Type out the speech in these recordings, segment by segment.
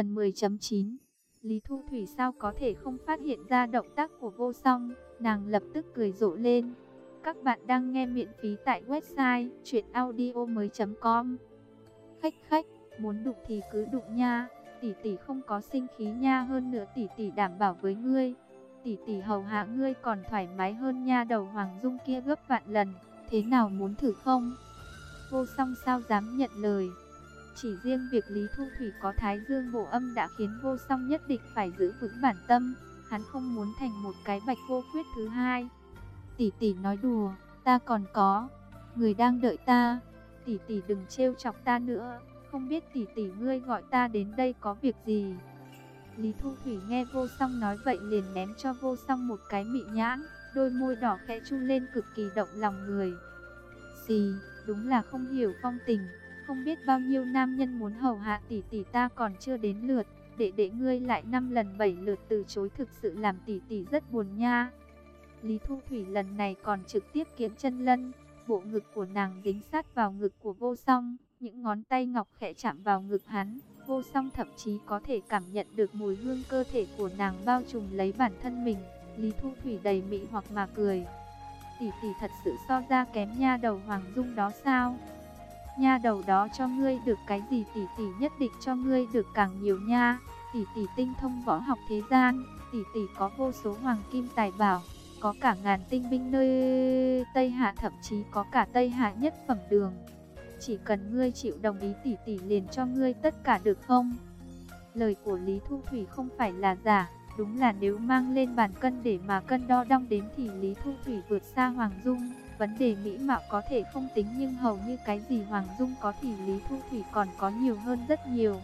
Phần 10.9 Lý Thu Thủy sao có thể không phát hiện ra động tác của vô song, nàng lập tức cười rộ lên. Các bạn đang nghe miễn phí tại website chuyenaudio.com Khách khách, muốn đụng thì cứ đụng nha, tỷ tỷ không có sinh khí nha hơn nữa tỷ tỷ đảm bảo với ngươi. Tỷ tỷ hầu hạ ngươi còn thoải mái hơn nha đầu Hoàng Dung kia gấp vạn lần, thế nào muốn thử không? Vô song sao dám nhận lời. Chỉ riêng việc Lý Thu Thủy có thái dương bổ âm đã khiến vô song nhất định phải giữ vững bản tâm. Hắn không muốn thành một cái bạch vô quyết thứ hai. Tỷ tỷ nói đùa, ta còn có. Người đang đợi ta. Tỷ tỷ đừng trêu chọc ta nữa. Không biết tỷ tỷ ngươi gọi ta đến đây có việc gì. Lý Thu Thủy nghe vô song nói vậy liền ném cho vô song một cái mị nhãn. Đôi môi đỏ khẽ chu lên cực kỳ động lòng người. Xì, đúng là không hiểu phong tình. Không biết bao nhiêu nam nhân muốn hầu hạ tỷ tỷ ta còn chưa đến lượt, để để ngươi lại năm lần bảy lượt từ chối thực sự làm tỷ tỷ rất buồn nha. Lý Thu Thủy lần này còn trực tiếp kiếm chân lân, bộ ngực của nàng dính sát vào ngực của vô song, những ngón tay ngọc khẽ chạm vào ngực hắn, vô song thậm chí có thể cảm nhận được mùi hương cơ thể của nàng bao trùm lấy bản thân mình. Lý Thu Thủy đầy mị hoặc mà cười. Tỷ tỷ thật sự so ra kém nha đầu Hoàng Dung đó sao? Nha đầu đó cho ngươi được cái gì tỷ tỷ nhất định cho ngươi được càng nhiều nha. Tỷ tỷ tinh thông võ học thế gian, tỷ tỷ có vô số hoàng kim tài bảo, có cả ngàn tinh binh nơi Tây Hạ thậm chí có cả Tây Hạ nhất phẩm đường. Chỉ cần ngươi chịu đồng ý tỷ tỷ liền cho ngươi tất cả được không? Lời của Lý Thu Thủy không phải là giả, đúng là nếu mang lên bàn cân để mà cân đo đong đếm thì Lý Thu Thủy vượt xa Hoàng Dung. Vấn đề mỹ mạo có thể không tính nhưng hầu như cái gì Hoàng Dung có thì Lý Thu Thủy còn có nhiều hơn rất nhiều.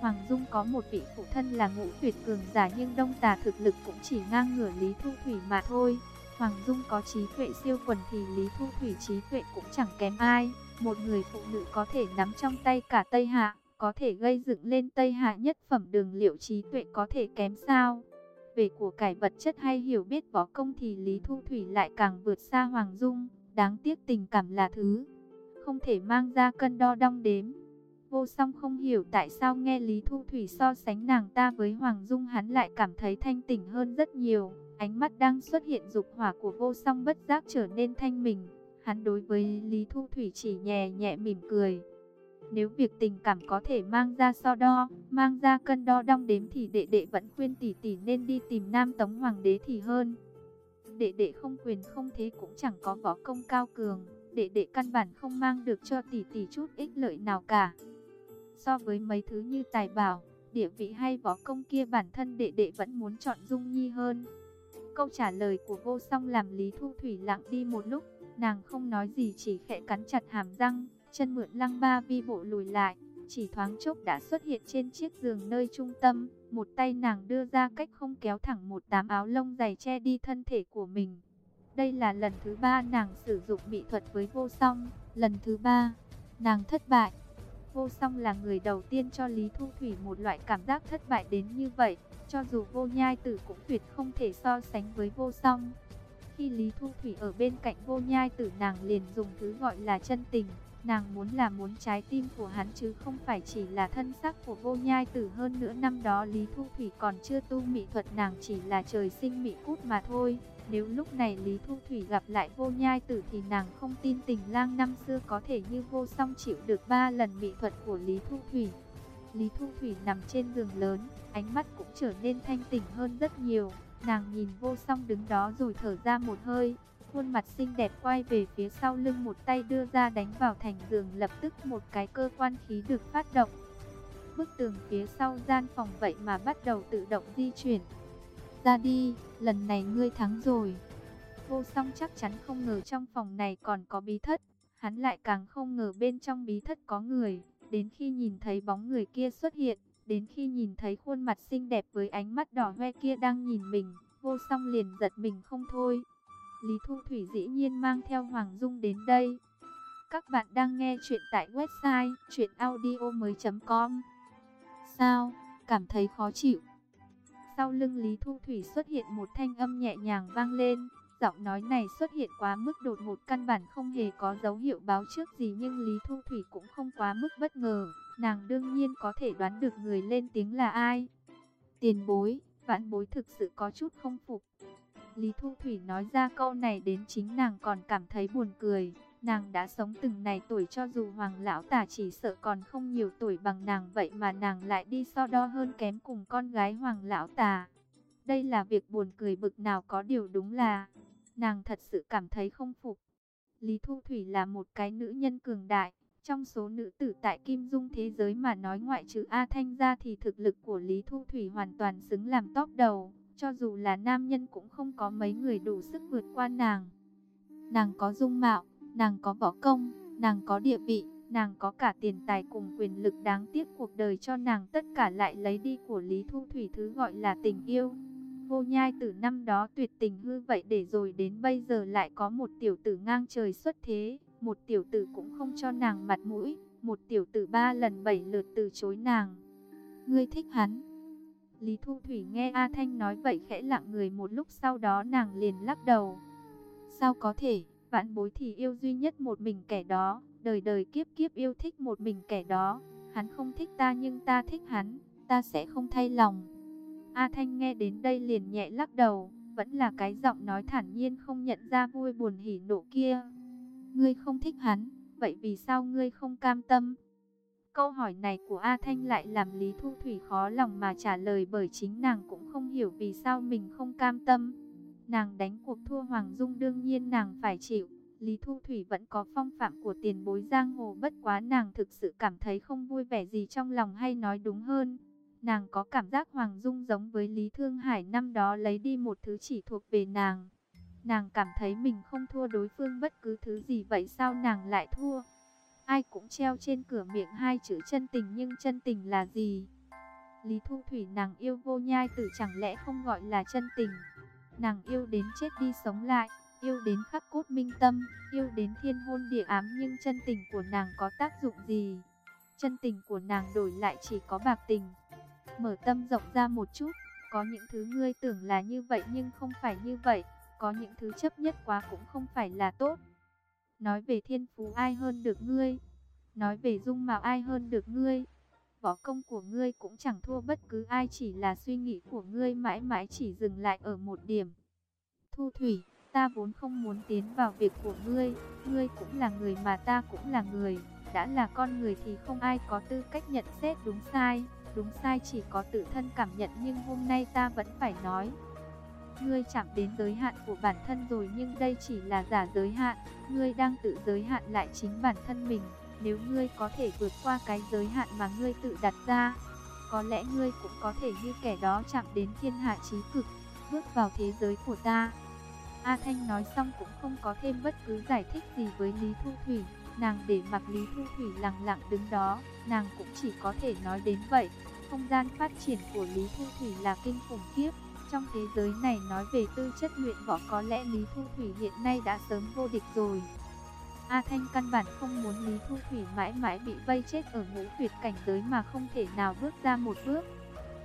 Hoàng Dung có một vị phụ thân là ngũ tuyệt cường giả nhưng đông tà thực lực cũng chỉ ngang ngửa Lý Thu Thủy mà thôi. Hoàng Dung có trí tuệ siêu quần thì Lý Thu Thủy trí tuệ cũng chẳng kém ai. Một người phụ nữ có thể nắm trong tay cả Tây Hạ, có thể gây dựng lên Tây Hạ nhất phẩm đường liệu trí tuệ có thể kém sao? Về của cải vật chất hay hiểu biết võ công thì Lý Thu Thủy lại càng vượt xa Hoàng Dung. Đáng tiếc tình cảm là thứ không thể mang ra cân đo đong đếm. Vô song không hiểu tại sao nghe Lý Thu Thủy so sánh nàng ta với Hoàng Dung, hắn lại cảm thấy thanh tỉnh hơn rất nhiều. Ánh mắt đang xuất hiện dục hỏa của vô song bất giác trở nên thanh mình. Hắn đối với Lý Thu Thủy chỉ nhẹ nhẹ mỉm cười. Nếu việc tình cảm có thể mang ra so đo, mang ra cân đo đong đếm thì đệ đệ vẫn khuyên tỷ tỷ nên đi tìm Nam Tống Hoàng đế thì hơn. Đệ đệ không quyền không thế cũng chẳng có võ công cao cường, đệ đệ căn bản không mang được cho tỷ tỷ chút ích lợi nào cả. So với mấy thứ như tài bảo, địa vị hay võ công kia bản thân đệ đệ vẫn muốn chọn Dung Nhi hơn. Câu trả lời của vô song làm Lý Thu Thủy lặng đi một lúc, nàng không nói gì chỉ khẽ cắn chặt hàm răng, chân mượn lăng ba vi bộ lùi lại, chỉ thoáng chốc đã xuất hiện trên chiếc giường nơi trung tâm, một tay nàng đưa ra cách không kéo thẳng một tám áo lông dày che đi thân thể của mình. Đây là lần thứ ba nàng sử dụng mỹ thuật với vô song, lần thứ ba, nàng thất bại. Vô song là người đầu tiên cho Lý Thu Thủy một loại cảm giác thất bại đến như vậy, cho dù vô nhai tử cũng tuyệt không thể so sánh với vô song. Khi Lý Thu Thủy ở bên cạnh vô nhai tử nàng liền dùng thứ gọi là chân tình, Nàng muốn là muốn trái tim của hắn chứ không phải chỉ là thân xác của vô nhai tử hơn nữa năm đó Lý Thu Thủy còn chưa tu mỹ thuật nàng chỉ là trời sinh mỹ cút mà thôi. Nếu lúc này Lý Thu Thủy gặp lại vô nhai tử thì nàng không tin tình lang năm xưa có thể như vô song chịu được ba lần mỹ thuật của Lý Thu Thủy. Lý Thu Thủy nằm trên giường lớn, ánh mắt cũng trở nên thanh tỉnh hơn rất nhiều. Nàng nhìn vô song đứng đó rồi thở ra một hơi, khuôn mặt xinh đẹp quay về phía sau lưng một tay đưa ra đánh vào thành giường lập tức một cái cơ quan khí được phát động. Bức tường phía sau gian phòng vậy mà bắt đầu tự động di chuyển. Ra đi, lần này ngươi thắng rồi. Vô song chắc chắn không ngờ trong phòng này còn có bí thất. Hắn lại càng không ngờ bên trong bí thất có người. Đến khi nhìn thấy bóng người kia xuất hiện, đến khi nhìn thấy khuôn mặt xinh đẹp với ánh mắt đỏ hoe kia đang nhìn mình, vô song liền giật mình không thôi. Lý Thu Thủy dĩ nhiên mang theo Hoàng Dung đến đây. Các bạn đang nghe chuyện tại website chuyenaudio.com Sao? Cảm thấy khó chịu. Sau lưng Lý Thu Thủy xuất hiện một thanh âm nhẹ nhàng vang lên. Giọng nói này xuất hiện quá mức đột ngột căn bản không hề có dấu hiệu báo trước gì nhưng Lý Thu Thủy cũng không quá mức bất ngờ. Nàng đương nhiên có thể đoán được người lên tiếng là ai. Tiền bối, vãn bối thực sự có chút không phục. Lý Thu Thủy nói ra câu này đến chính nàng còn cảm thấy buồn cười. Nàng đã sống từng này tuổi cho dù hoàng lão tả chỉ sợ còn không nhiều tuổi bằng nàng vậy mà nàng lại đi so đo hơn kém cùng con gái hoàng lão tả. Đây là việc buồn cười bực nào có điều đúng là nàng thật sự cảm thấy không phục. Lý Thu Thủy là một cái nữ nhân cường đại. Trong số nữ tử tại Kim Dung thế giới mà nói ngoại trừ A Thanh ra thì thực lực của Lý Thu Thủy hoàn toàn xứng làm top đầu. Cho dù là nam nhân cũng không có mấy người đủ sức vượt qua nàng. Nàng có dung mạo, nàng có võ công, nàng có địa vị, nàng có cả tiền tài cùng quyền lực đáng tiếc cuộc đời cho nàng tất cả lại lấy đi của Lý Thu Thủy thứ gọi là tình yêu. Vô nhai từ năm đó tuyệt tình hư vậy để rồi đến bây giờ lại có một tiểu tử ngang trời xuất thế, một tiểu tử cũng không cho nàng mặt mũi, một tiểu tử ba lần bảy lượt từ chối nàng. Ngươi thích hắn. Lý Thu Thủy nghe A Thanh nói vậy khẽ lặng người một lúc sau đó nàng liền lắc đầu. Sao có thể, Vạn bối thì yêu duy nhất một mình kẻ đó, đời đời kiếp kiếp yêu thích một mình kẻ đó. Hắn không thích ta nhưng ta thích hắn, ta sẽ không thay lòng. A Thanh nghe đến đây liền nhẹ lắc đầu, vẫn là cái giọng nói thản nhiên không nhận ra vui buồn hỉ nộ kia. Ngươi không thích hắn, vậy vì sao ngươi không cam tâm? Câu hỏi này của A Thanh lại làm Lý Thu Thủy khó lòng mà trả lời bởi chính nàng cũng không hiểu vì sao mình không cam tâm. Nàng đánh cuộc thua Hoàng Dung đương nhiên nàng phải chịu. Lý Thu Thủy vẫn có phong phạm của tiền bối giang hồ, bất quá nàng thực sự cảm thấy không vui vẻ gì trong lòng hay nói đúng hơn. Nàng có cảm giác Hoàng Dung giống với Lý Thương Hải năm đó lấy đi một thứ chỉ thuộc về nàng. Nàng cảm thấy mình không thua đối phương bất cứ thứ gì, vậy sao nàng lại thua. Ai cũng treo trên cửa miệng hai chữ chân tình nhưng chân tình là gì? Lý Thu Thủy nàng yêu vô nhai tử chẳng lẽ không gọi là chân tình? Nàng yêu đến chết đi sống lại, yêu đến khắc cốt minh tâm, yêu đến thiên hôn địa ám nhưng chân tình của nàng có tác dụng gì? Chân tình của nàng đổi lại chỉ có bạc tình. Mở tâm rộng ra một chút, có những thứ ngươi tưởng là như vậy nhưng không phải như vậy, có những thứ chấp nhất quá cũng không phải là tốt. Nói về thiên phú ai hơn được ngươi, nói về dung mạo ai hơn được ngươi, võ công của ngươi cũng chẳng thua bất cứ ai chỉ là suy nghĩ của ngươi mãi mãi chỉ dừng lại ở một điểm. Thu Thủy, ta vốn không muốn tiến vào việc của ngươi, ngươi cũng là người mà ta cũng là người, đã là con người thì không ai có tư cách nhận xét đúng sai, đúng sai chỉ có tự thân cảm nhận nhưng hôm nay ta vẫn phải nói. Ngươi chạm đến giới hạn của bản thân rồi nhưng đây chỉ là giả giới hạn, ngươi đang tự giới hạn lại chính bản thân mình. Nếu ngươi có thể vượt qua cái giới hạn mà ngươi tự đặt ra, có lẽ ngươi cũng có thể như kẻ đó chạm đến thiên hạ trí cực, bước vào thế giới của ta. A Thanh nói xong cũng không có thêm bất cứ giải thích gì với Lý Thu Thủy, nàng để mặc Lý Thu Thủy lặng lặng đứng đó, nàng cũng chỉ có thể nói đến vậy. Không gian phát triển của Lý Thu Thủy là kinh khủng khiếp, trong thế giới này nói về tư chất luyện võ có lẽ Lý Thu Thủy hiện nay đã sớm vô địch rồi. A Thanh căn bản không muốn Lý Thu Thủy mãi mãi bị vây chết ở ngũ tuyệt cảnh giới mà không thể nào bước ra một bước.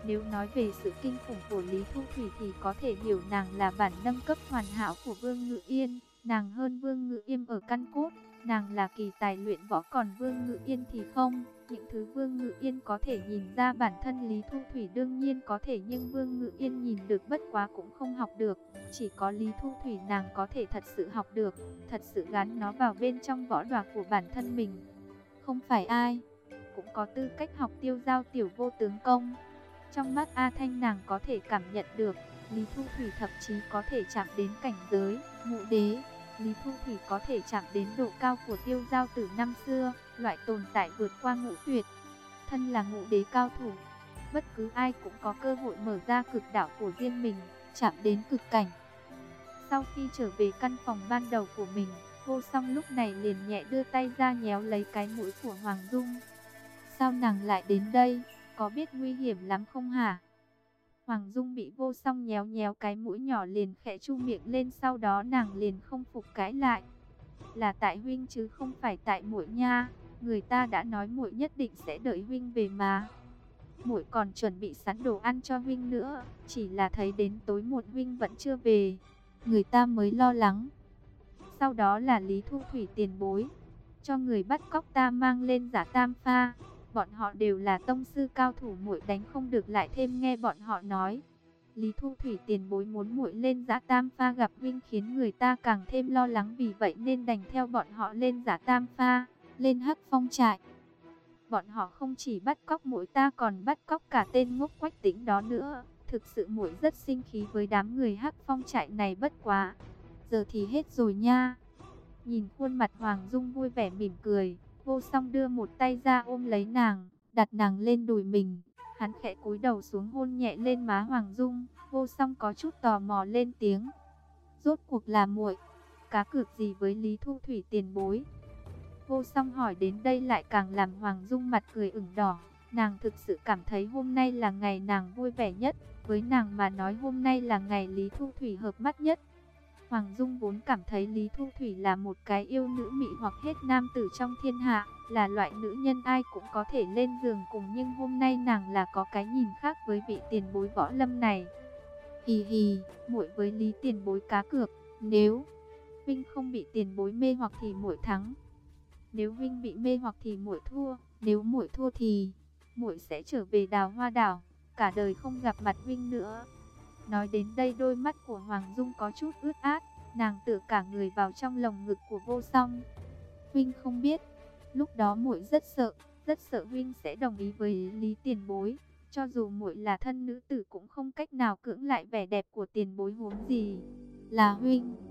Nếu nói về sự kinh khủng của Lý Thu Thủy thì có thể hiểu nàng là bản nâng cấp hoàn hảo của Vương Ngự Yên, nàng hơn Vương Ngự Yên ở căn cốt, nàng là kỳ tài luyện võ còn Vương Ngự Yên thì không. Những thứ Vương Ngự Yên có thể nhìn ra bản thân Lý Thu Thủy đương nhiên có thể nhưng Vương Ngự Yên nhìn được bất quá cũng không học được. Chỉ có Lý Thu Thủy nàng có thể thật sự học được, thật sự gắn nó vào bên trong võ đoạt của bản thân mình. Không phải ai, cũng có tư cách học tiêu giao tiểu vô tướng công. Trong mắt A Thanh nàng có thể cảm nhận được, Lý Thu Thủy thậm chí có thể chạm đến cảnh giới, ngũ đế. Lý Thu Thủy có thể chạm đến độ cao của tiêu giao từ năm xưa, loại tồn tại vượt qua ngũ tuyệt. Thân là ngũ đế cao thủ, bất cứ ai cũng có cơ hội mở ra cực đạo của riêng mình, chạm đến cực cảnh. Sau khi trở về căn phòng ban đầu của mình, vô song lúc này liền nhẹ đưa tay ra nhéo lấy cái mũi của Hoàng Dung. Sao nàng lại đến đây, có biết nguy hiểm lắm không hả? Hoàng Dung bị vô song nhéo nhéo cái mũi nhỏ liền khẽ chu miệng lên sau đó nàng liền không phục cãi lại. Là tại huynh chứ không phải tại muội nha, người ta đã nói muội nhất định sẽ đợi huynh về mà. Muội còn chuẩn bị sẵn đồ ăn cho huynh nữa, chỉ là thấy đến tối muộn huynh vẫn chưa về, người ta mới lo lắng. Sau đó là Lý Thu Thủy tiền bối, cho người bắt cóc ta mang lên giả tam pha, Bọn họ đều là tông sư cao thủ muội đánh không được lại thêm nghe bọn họ nói. Lý Thu Thủy tiền bối muốn muội lên giả tam pha gặp huynh khiến người ta càng thêm lo lắng vì vậy nên đành theo bọn họ lên giả tam pha, lên hắc phong trại. Bọn họ không chỉ bắt cóc mũi ta còn bắt cóc cả tên ngốc quách tính đó nữa. Thực sự mũi rất sinh khí với đám người hắc phong trại này bất quá. Giờ thì hết rồi nha. Nhìn khuôn mặt Hoàng Dung vui vẻ mỉm cười, vô song đưa một tay ra ôm lấy nàng, đặt nàng lên đùi mình. Hắn khẽ cúi đầu xuống hôn nhẹ lên má Hoàng Dung, vô song có chút tò mò lên tiếng. Rốt cuộc là muội, cá cược gì với Lý Thu Thủy tiền bối? Vô song hỏi đến đây lại càng làm Hoàng Dung mặt cười ửng đỏ. Nàng thực sự cảm thấy hôm nay là ngày nàng vui vẻ nhất. Với nàng mà nói hôm nay là ngày Lý Thu Thủy hợp mắt nhất. Hoàng Dung vốn cảm thấy Lý Thu Thủy là một cái yêu nữ mị hoặc hết nam tử trong thiên hạ, là loại nữ nhân ai cũng có thể lên giường cùng nhưng hôm nay nàng là có cái nhìn khác với vị tiền bối võ lâm này. Hì hì, muội với Lý tiền bối cá cược, nếu Vinh không bị tiền bối mê hoặc thì muội thắng. Nếu huynh bị mê hoặc thì muội thua, nếu muội thua thì muội sẽ trở về Đào Hoa đảo, cả đời không gặp mặt huynh nữa. Nói đến đây đôi mắt của Hoàng Dung có chút ướt át, nàng tựa cả người vào trong lồng ngực của vô song. Huynh không biết, lúc đó muội rất sợ, rất sợ Huynh sẽ đồng ý với Lý tiền bối. Cho dù muội là thân nữ tử cũng không cách nào cưỡng lại vẻ đẹp của tiền bối huống gì. Là Huynh.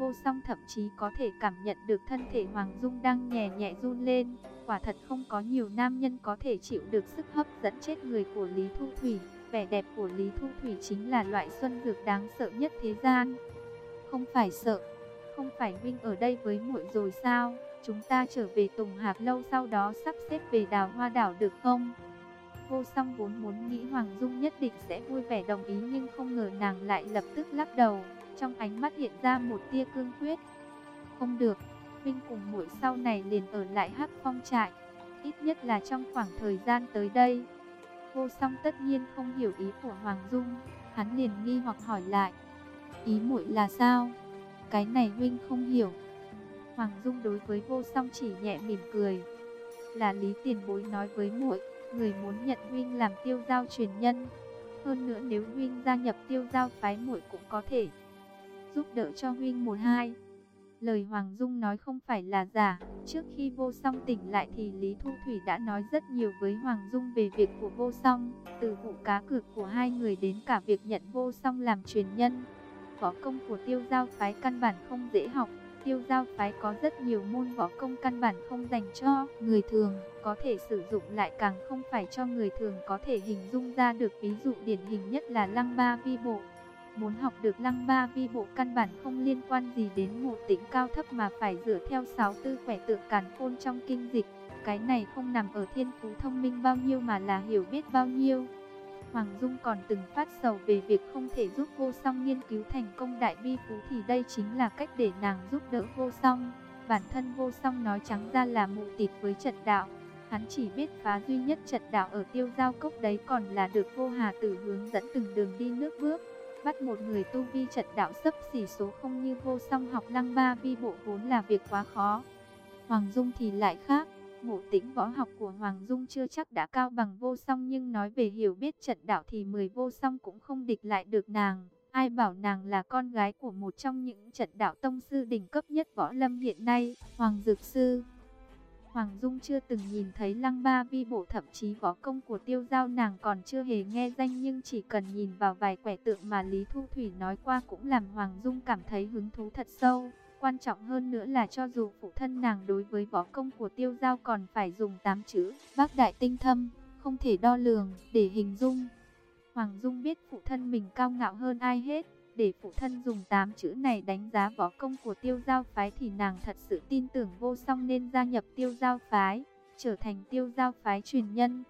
Vô song thậm chí có thể cảm nhận được thân thể Hoàng Dung đang nhẹ nhẹ run lên. Quả thật không có nhiều nam nhân có thể chịu được sức hấp dẫn chết người của Lý Thu Thủy. Vẻ đẹp của Lý Thu Thủy chính là loại xuân dược đáng sợ nhất thế gian. Không phải sợ, không phải Vinh ở đây với muội rồi sao? Chúng ta trở về Tùng Hạc lâu sau đó sắp xếp về đào hoa đảo được không? Vô song vốn muốn nghĩ Hoàng Dung nhất định sẽ vui vẻ đồng ý nhưng không ngờ nàng lại lập tức lắc đầu. Trong ánh mắt hiện ra một tia cương quyết. Không được, Vinh cùng muội sau này liền ở lại hắc phong trại. Ít nhất là trong khoảng thời gian tới đây. Vô song tất nhiên không hiểu ý của Hoàng Dung, hắn liền nghi hoặc hỏi lại. Ý muội là sao? Cái này huynh không hiểu. Hoàng Dung đối với vô song chỉ nhẹ mỉm cười. Là lý tiền bối nói với muội, người muốn nhận huynh làm tiêu giao truyền nhân. Hơn nữa nếu huynh gia nhập tiêu giao phái muội cũng có thể giúp đỡ cho huynh một hai. Lời Hoàng Dung nói không phải là giả. Trước khi vô song tỉnh lại thì Lý Thu Thủy đã nói rất nhiều với Hoàng Dung về việc của vô song. Từ vụ cá cược của hai người đến cả việc nhận vô song làm truyền nhân. Võ công của tiêu giao phái căn bản không dễ học. Tiêu giao phái có rất nhiều môn võ công căn bản không dành cho người thường. Có thể sử dụng lại càng không phải cho người thường có thể hình dung ra được. Ví dụ điển hình nhất là lăng ba vi bộ. Muốn học được lăng ba vi bộ căn bản không liên quan gì đến một tính cao thấp mà phải dựa theo sáu tư khỏe tượng càn khôn trong kinh dịch. Cái này không nằm ở thiên phú thông minh bao nhiêu mà là hiểu biết bao nhiêu. Hoàng Dung còn từng phát sầu về việc không thể giúp vô song nghiên cứu thành công đại bi phú thì đây chính là cách để nàng giúp đỡ vô song. Bản thân vô song nói trắng ra là mù tịt với trận đạo. Hắn chỉ biết phá duy nhất trận đạo ở tiêu giao cốc đấy còn là được vô hà tử hướng dẫn từng đường đi nước bước bắt một người tu vi trận đạo sấp xỉ số không như vô song học lăng ba vi bộ vốn là việc quá khó. Hoàng Dung thì lại khác, ngộ tĩnh võ học của Hoàng Dung chưa chắc đã cao bằng vô song nhưng nói về hiểu biết trận đạo thì mười vô song cũng không địch lại được nàng. Ai bảo nàng là con gái của một trong những trận đạo tông sư đỉnh cấp nhất võ lâm hiện nay, Hoàng Dược Sư. Hoàng Dung chưa từng nhìn thấy lăng ba vi bộ thậm chí võ công của tiêu giao nàng còn chưa hề nghe danh nhưng chỉ cần nhìn vào vài quẻ tượng mà Lý Thu Thủy nói qua cũng làm Hoàng Dung cảm thấy hứng thú thật sâu. Quan trọng hơn nữa là cho dù phụ thân nàng đối với võ công của tiêu giao còn phải dùng 8 chữ, bác đại tinh thâm, không thể đo lường, để hình dung. Hoàng Dung biết phụ thân mình cao ngạo hơn ai hết, để phụ thân dùng 8 chữ này đánh giá võ công của tiêu giao phái thì nàng thật sự tin tưởng vô song nên gia nhập tiêu giao phái, trở thành tiêu giao phái truyền nhân.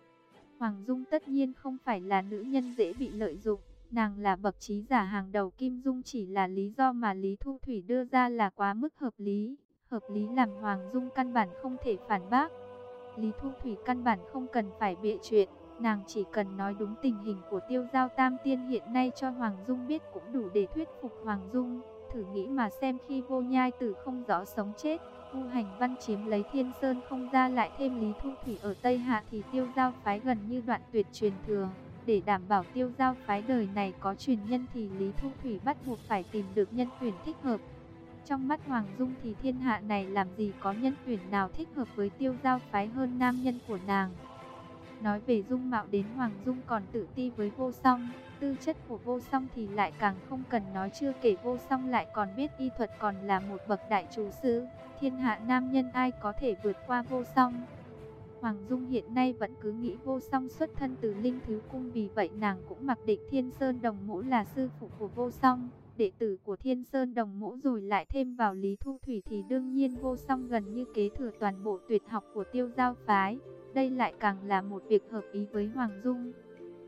Hoàng Dung tất nhiên không phải là nữ nhân dễ bị lợi dụng, nàng là bậc trí giả hàng đầu Kim Dung chỉ là lý do mà Lý Thu Thủy đưa ra là quá mức hợp lý, hợp lý làm Hoàng Dung căn bản không thể phản bác. Lý Thu Thủy căn bản không cần phải bịa chuyện. Nàng chỉ cần nói đúng tình hình của tiêu giao tam tiên hiện nay cho Hoàng Dung biết cũng đủ để thuyết phục Hoàng Dung. Thử nghĩ mà xem khi vô nhai tử không rõ sống chết, U Hành Văn chiếm lấy Thiên Sơn không ra lại thêm Lý Thu Thủy ở Tây Hạ thì tiêu giao phái gần như đoạn tuyệt truyền thừa. Để đảm bảo tiêu giao phái đời này có truyền nhân thì Lý Thu Thủy bắt buộc phải tìm được nhân tuyển thích hợp. Trong mắt Hoàng Dung thì thiên hạ này làm gì có nhân tuyển nào thích hợp với tiêu giao phái hơn nam nhân của nàng. Nói về dung mạo đến Hoàng Dung còn tự ti với vô song, tư chất của vô song thì lại càng không cần nói chưa kể vô song lại còn biết y thuật còn là một bậc đại chủ sư, thiên hạ nam nhân ai có thể vượt qua vô song. Hoàng Dung hiện nay vẫn cứ nghĩ vô song xuất thân từ Linh Thứ Cung vì vậy nàng cũng mặc định Thiên Sơn Đồng Mũ là sư phụ của vô song, đệ tử của Thiên Sơn Đồng Mũ rồi lại thêm vào Lý Thu Thủy thì đương nhiên vô song gần như kế thừa toàn bộ tuyệt học của tiêu giao phái. Đây lại càng là một việc hợp ý với Hoàng Dung.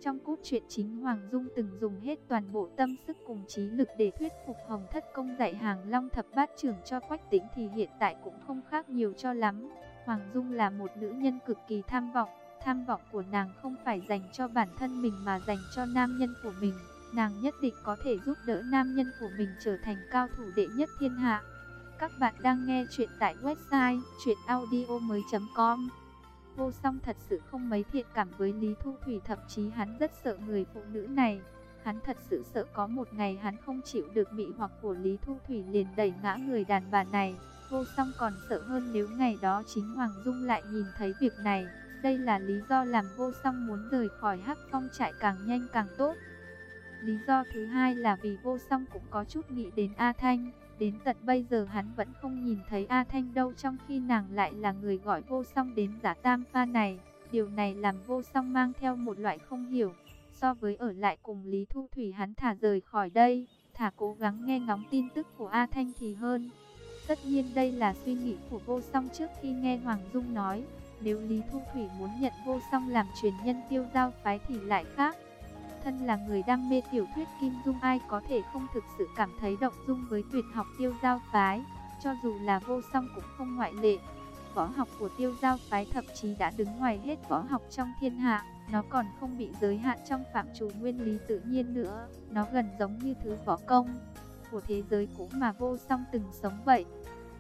Trong cốt truyện chính Hoàng Dung từng dùng hết toàn bộ tâm sức cùng trí lực để thuyết phục Hồng Thất Công dạy hàng Long Thập Bát Trưởng cho Quách Tĩnh thì hiện tại cũng không khác nhiều cho lắm. Hoàng Dung là một nữ nhân cực kỳ tham vọng, tham vọng của nàng không phải dành cho bản thân mình mà dành cho nam nhân của mình. Nàng nhất định có thể giúp đỡ nam nhân của mình trở thành cao thủ đệ nhất thiên hạ. Các bạn đang nghe chuyện tại website chuyenaudio.com Vô song thật sự không mấy thiện cảm với Lý Thu Thủy, Thậm chí hắn rất sợ người phụ nữ này. Hắn thật sự sợ có một ngày hắn không chịu được mị hoặc của Lý Thu Thủy liền đẩy ngã người đàn bà này. Vô song còn sợ hơn nếu ngày đó chính Hoàng Dung lại nhìn thấy việc này. Đây là lý do làm vô song muốn rời khỏi hắc phong trại càng nhanh càng tốt. Lý do thứ hai là vì vô song cũng có chút nghĩ đến A Thanh. Đến tận bây giờ hắn vẫn không nhìn thấy A Thanh đâu trong khi nàng lại là người gọi vô song đến giả tam pha này. Điều này làm vô song mang theo một loại không hiểu. So với ở lại cùng Lý Thu Thủy hắn thả rời khỏi đây, thả cố gắng nghe ngóng tin tức của A Thanh thì hơn. Tất nhiên đây là suy nghĩ của vô song trước khi nghe Hoàng Dung nói. Nếu Lý Thu Thủy muốn nhận vô song làm truyền nhân tiêu giao phái thì lại khác. Thân là người đam mê tiểu thuyết Kim Dung ai có thể không thực sự cảm thấy động dung với tuyệt học tiêu giao phái, cho dù là vô song cũng không ngoại lệ. Võ học của tiêu giao phái thậm chí đã đứng ngoài hết võ học trong thiên hạ, nó còn không bị giới hạn trong phạm trù nguyên lý tự nhiên nữa, nó gần giống như thứ võ công của thế giới cũ mà vô song từng sống vậy.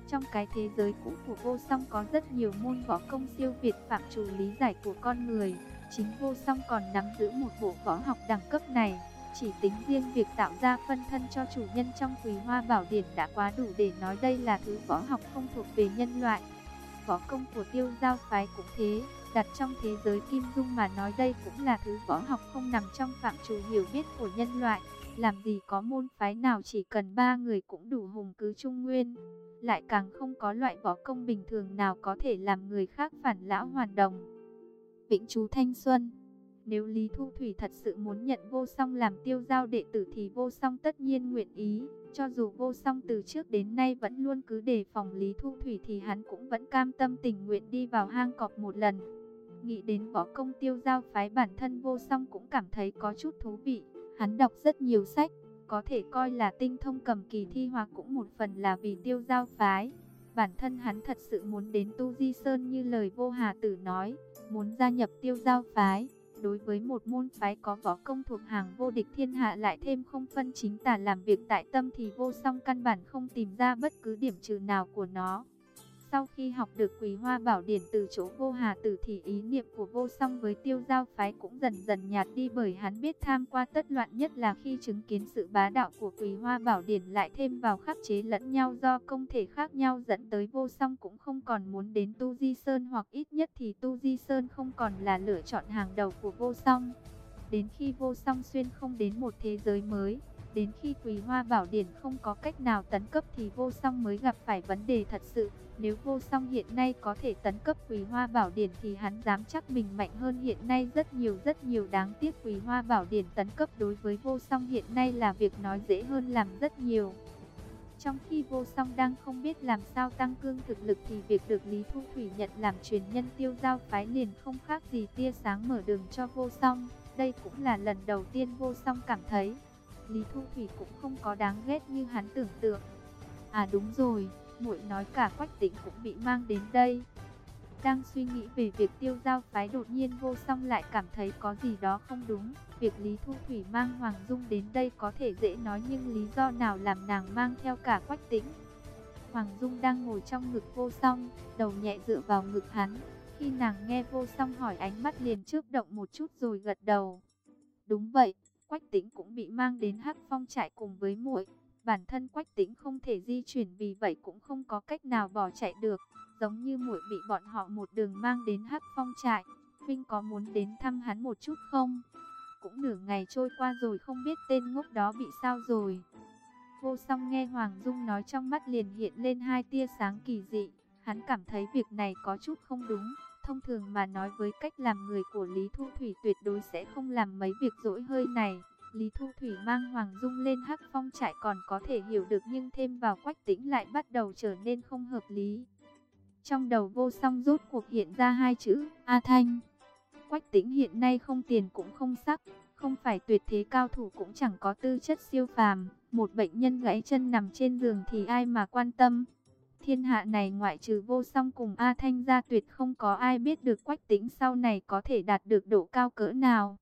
Trong cái thế giới cũ của vô song có rất nhiều môn võ công siêu việt phạm trù lý giải của con người. Chính vô song còn nắm giữ một bộ võ học đẳng cấp này. Chỉ tính riêng việc tạo ra phân thân cho chủ nhân trong quý Hoa Bảo Điển đã quá đủ để nói đây là thứ võ học không thuộc về nhân loại. Võ công của tiêu giao phái cũng thế, đặt trong thế giới kim dung mà nói đây cũng là thứ võ học không nằm trong phạm trù hiểu biết của nhân loại. Làm gì có môn phái nào chỉ cần ba người cũng đủ hùng cứ trung nguyên. Lại càng không có loại võ công bình thường nào có thể làm người khác phản lão hoàn đồng vĩnh chú thanh xuân. Nếu Lý Thu Thủy thật sự muốn nhận vô song làm tiêu giao đệ tử thì vô song tất nhiên nguyện ý. Cho dù vô song từ trước đến nay vẫn luôn cứ đề phòng Lý Thu Thủy thì hắn cũng vẫn cam tâm tình nguyện đi vào hang cọp một lần. Nghĩ đến võ công tiêu giao phái bản thân vô song cũng cảm thấy có chút thú vị. Hắn đọc rất nhiều sách, có thể coi là tinh thông cầm kỳ thi hoặc cũng một phần là vì tiêu giao phái. Bản thân hắn thật sự muốn đến Tu Di Sơn như lời vô hà tử nói, muốn gia nhập tiêu giao phái. Đối với một môn phái có võ công thuộc hàng vô địch thiên hạ lại thêm không phân chính tả làm việc tại tâm thì vô song căn bản không tìm ra bất cứ điểm trừ nào của nó. Sau khi học được Quỳ Hoa Bảo Điển từ chỗ vô hà tử thì ý niệm của vô song với tiêu giao phái cũng dần dần nhạt đi bởi hắn biết tham qua tất loạn nhất là khi chứng kiến sự bá đạo của Quỳ Hoa Bảo Điển lại thêm vào khắc chế lẫn nhau do công thể khác nhau dẫn tới vô song cũng không còn muốn đến Tu Di Sơn hoặc ít nhất thì Tu Di Sơn không còn là lựa chọn hàng đầu của vô song. Đến khi vô song xuyên không đến một thế giới mới, đến khi Quỳ Hoa Bảo Điển không có cách nào tấn cấp thì vô song mới gặp phải vấn đề thật sự. Nếu vô song hiện nay có thể tấn cấp Quỳ Hoa Bảo Điển thì hắn dám chắc mình mạnh hơn hiện nay rất nhiều rất nhiều đáng tiếc Quỳ Hoa Bảo Điển tấn cấp đối với vô song hiện nay là việc nói dễ hơn làm rất nhiều. Trong khi vô song đang không biết làm sao tăng cương thực lực thì việc được Lý Thu Thủy nhận làm truyền nhân tiêu giao phái liền không khác gì tia sáng mở đường cho vô song. Đây cũng là lần đầu tiên vô song cảm thấy Lý Thu Thủy cũng không có đáng ghét như hắn tưởng tượng. À đúng rồi, muội nói cả Quách Tĩnh cũng bị mang đến đây. Đang suy nghĩ về việc tiêu giao phái đột nhiên vô song lại cảm thấy có gì đó không đúng. Việc Lý Thu Thủy mang Hoàng Dung đến đây có thể dễ nói nhưng lý do nào làm nàng mang theo cả Quách Tĩnh? Hoàng Dung đang ngồi trong ngực vô song, đầu nhẹ dựa vào ngực hắn. Khi nàng nghe vô song hỏi ánh mắt liền chớp động một chút rồi gật đầu. Đúng vậy, Quách Tĩnh cũng bị mang đến Hắc Phong trại cùng với muội. Bản thân Quách Tĩnh không thể di chuyển vì vậy cũng không có cách nào bỏ chạy được, giống như muội bị bọn họ một đường mang đến Hắc Phong trại. Vinh có muốn đến thăm hắn một chút không? Cũng nửa ngày trôi qua rồi không biết tên ngốc đó bị sao rồi. Vô song nghe Hoàng Dung nói trong mắt liền hiện lên hai tia sáng kỳ dị. Hắn cảm thấy việc này có chút không đúng. Thông thường mà nói với cách làm người của Lý Thu Thủy tuyệt đối sẽ không làm mấy việc dỗi hơi này. Lý Thu Thủy mang Hoàng Dung lên hắc phong trại còn có thể hiểu được nhưng thêm vào quách tĩnh lại bắt đầu trở nên không hợp lý. Trong đầu vô song rốt cuộc hiện ra hai chữ, A Thanh. Quách tĩnh hiện nay không tiền cũng không sắc, không phải tuyệt thế cao thủ cũng chẳng có tư chất siêu phàm. Một bệnh nhân gãy chân nằm trên giường thì ai mà quan tâm. Thiên hạ này ngoại trừ vô song cùng A Thanh ra tuyệt không có ai biết được quách tính sau này có thể đạt được độ cao cỡ nào.